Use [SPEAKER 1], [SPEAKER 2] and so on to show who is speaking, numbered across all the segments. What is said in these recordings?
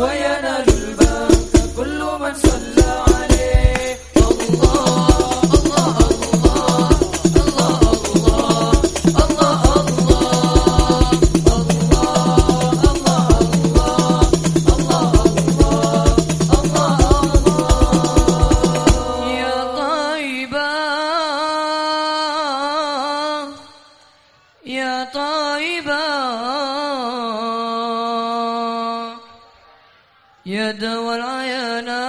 [SPEAKER 1] وينال الباب كل من صلى عليه.
[SPEAKER 2] الله الله الله الله الله الله الله الله الله الله الله يا طيبة يا طيبة. اليد والعيانا.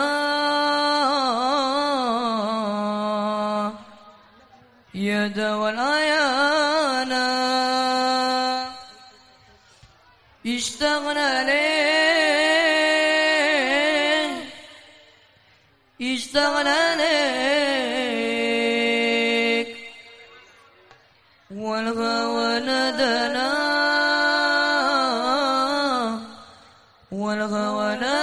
[SPEAKER 2] يد والعيانا. اشتغل ليه اشتغل عليك. والهوى ندنا والغوانات